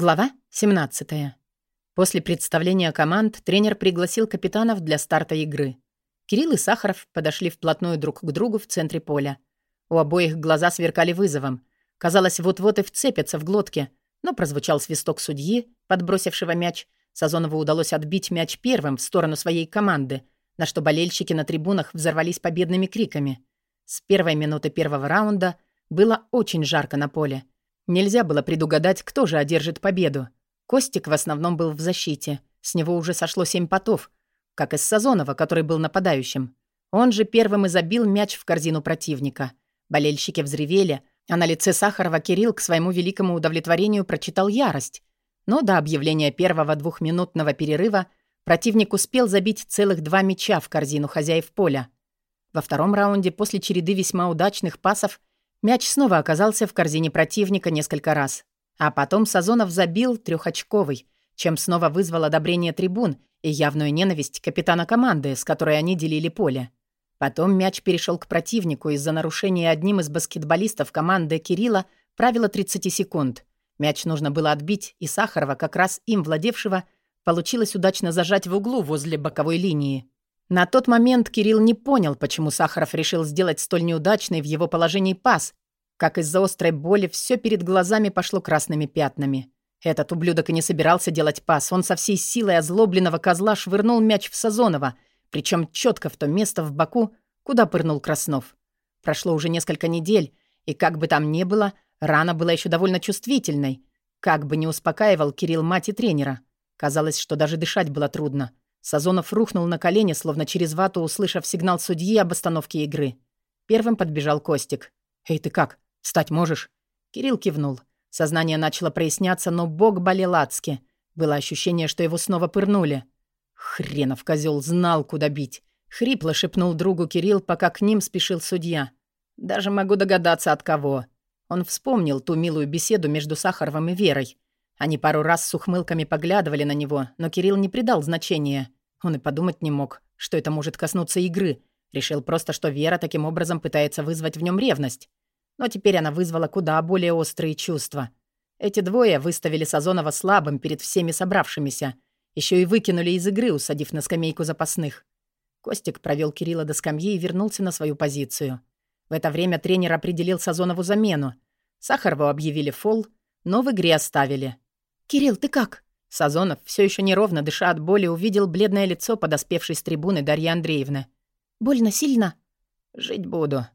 Глава 17. После представления команд тренер пригласил капитанов для старта игры. Кирилл и Сахаров подошли вплотную друг к другу в центре поля. У обоих глаза сверкали вызовом. Казалось, вот-вот и вцепятся в глотки, но прозвучал свисток судьи, подбросившего мяч. Сазонову удалось отбить мяч первым в сторону своей команды, на что болельщики на трибунах взорвались победными криками. С первой минуты первого раунда было очень жарко на поле. Нельзя было предугадать, кто же одержит победу. Костик в основном был в защите. С него уже сошло семь потов, как из Сазонова, который был нападающим. Он же первым и забил мяч в корзину противника. Болельщики взревели, а на лице Сахарова Кирилл к своему великому удовлетворению прочитал ярость. Но до объявления первого двухминутного перерыва противник успел забить целых два мяча в корзину хозяев поля. Во втором раунде после череды весьма удачных пасов Мяч снова оказался в корзине противника несколько раз. А потом Сазонов забил трехочковый, чем снова вызвал одобрение трибун и явную ненависть капитана команды, с которой они делили поле. Потом мяч перешел к противнику из-за нарушения одним из баскетболистов команды Кирилла правила 30 секунд. Мяч нужно было отбить, и Сахарова, как раз им владевшего, получилось удачно зажать в углу возле боковой линии. На тот момент Кирилл не понял, почему Сахаров решил сделать столь неудачный в его положении пас, как из-за острой боли все перед глазами пошло красными пятнами. Этот ублюдок и не собирался делать пас. Он со всей силой озлобленного козла швырнул мяч в Сазонова, причем четко в то место в боку, куда пырнул Краснов. Прошло уже несколько недель, и как бы там ни было, рана была еще довольно чувствительной. Как бы не успокаивал Кирилл мать и тренера. Казалось, что даже дышать было трудно. Сазонов рухнул на колени, словно через вату, услышав сигнал судьи об остановке игры. Первым подбежал Костик. «Эй, ты как? Встать можешь?» Кирилл кивнул. Сознание начало проясняться, но бог болел адски. Было ощущение, что его снова пырнули. Хренов козел знал, куда бить. Хрипло шепнул другу Кирилл, пока к ним спешил судья. «Даже могу догадаться, от кого». Он вспомнил ту милую беседу между Сахаровым и Верой. Они пару раз с ухмылками поглядывали на него, но Кирилл не придал значения. Он и подумать не мог, что это может коснуться игры. Решил просто, что Вера таким образом пытается вызвать в нем ревность. Но теперь она вызвала куда более острые чувства. Эти двое выставили Сазонова слабым перед всеми собравшимися. Еще и выкинули из игры, усадив на скамейку запасных. Костик провел Кирилла до скамьи и вернулся на свою позицию. В это время тренер определил Сазонову замену. Сахарову объявили фол, но в игре оставили. «Кирилл, ты как?» Сазонов, все еще неровно дыша от боли, увидел бледное лицо подоспевшей с трибуны Дарьи Андреевны. «Больно сильно?» «Жить буду».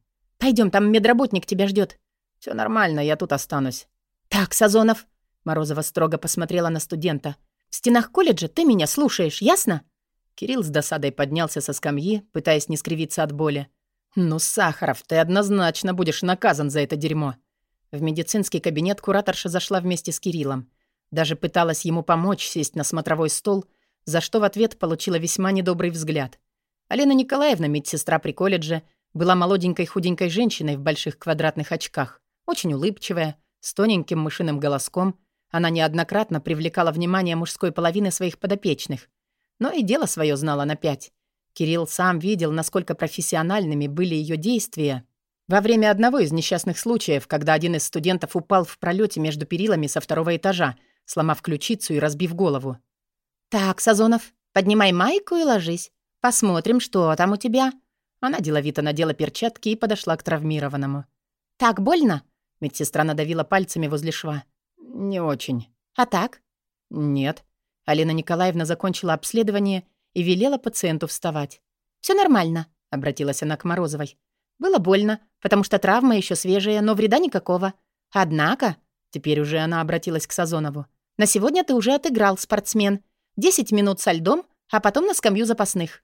Пойдем, там медработник тебя ждет. Все нормально, я тут останусь». «Так, Сазонов», — Морозова строго посмотрела на студента, «в стенах колледжа ты меня слушаешь, ясно?» Кирилл с досадой поднялся со скамьи, пытаясь не скривиться от боли. «Ну, Сахаров, ты однозначно будешь наказан за это дерьмо». В медицинский кабинет кураторша зашла вместе с Кириллом. Даже пыталась ему помочь сесть на смотровой стол, за что в ответ получила весьма недобрый взгляд. Алена Николаевна, медсестра при колледже, была молоденькой худенькой женщиной в больших квадратных очках, очень улыбчивая, с тоненьким мышиным голоском. Она неоднократно привлекала внимание мужской половины своих подопечных. Но и дело свое знала на пять. Кирилл сам видел, насколько профессиональными были ее действия во время одного из несчастных случаев, когда один из студентов упал в пролете между перилами со второго этажа, сломав ключицу и разбив голову. «Так, Сазонов, поднимай майку и ложись. Посмотрим, что там у тебя». Она деловито надела перчатки и подошла к травмированному. «Так больно?» Медсестра надавила пальцами возле шва. «Не очень». «А так?» «Нет». Алина Николаевна закончила обследование и велела пациенту вставать. «Все нормально», — обратилась она к Морозовой. «Было больно, потому что травма еще свежая, но вреда никакого. Однако...» Теперь уже она обратилась к Сазонову. На сегодня ты уже отыграл, спортсмен. Десять минут со льдом, а потом на скамью запасных».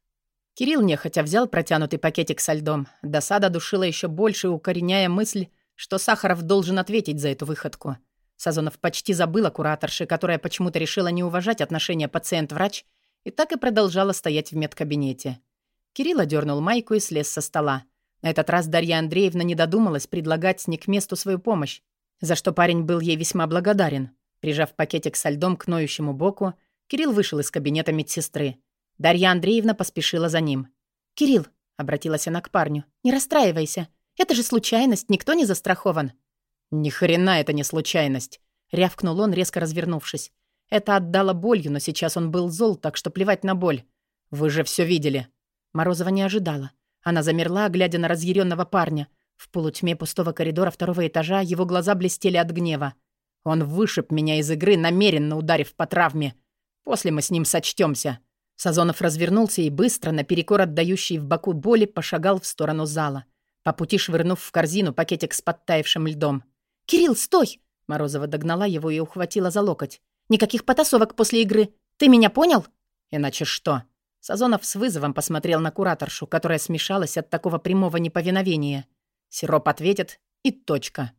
Кирилл нехотя взял протянутый пакетик со льдом. Досада душила еще больше, укореняя мысль, что Сахаров должен ответить за эту выходку. Сазонов почти забыл о кураторше, которая почему-то решила не уважать отношения пациент-врач и так и продолжала стоять в медкабинете. Кирилл одернул майку и слез со стола. На этот раз Дарья Андреевна не додумалась предлагать не к месту свою помощь, за что парень был ей весьма благодарен. Прижав пакетик со льдом к ноющему боку, Кирилл вышел из кабинета медсестры. Дарья Андреевна поспешила за ним. «Кирилл», — обратилась она к парню, — «не расстраивайся. Это же случайность, никто не застрахован». «Ни хрена это не случайность», — рявкнул он, резко развернувшись. Это отдало болью, но сейчас он был зол, так что плевать на боль. «Вы же все видели!» Морозова не ожидала. Она замерла, глядя на разъяренного парня. В полутьме пустого коридора второго этажа его глаза блестели от гнева. Он вышиб меня из игры, намеренно ударив по травме. После мы с ним сочтемся. Сазонов развернулся и быстро, наперекор отдающий в боку боли, пошагал в сторону зала, по пути швырнув в корзину пакетик с подтаявшим льдом. «Кирилл, стой!» Морозова догнала его и ухватила за локоть. «Никаких потасовок после игры. Ты меня понял?» «Иначе что?» Сазонов с вызовом посмотрел на кураторшу, которая смешалась от такого прямого неповиновения. Сироп ответит, и точка.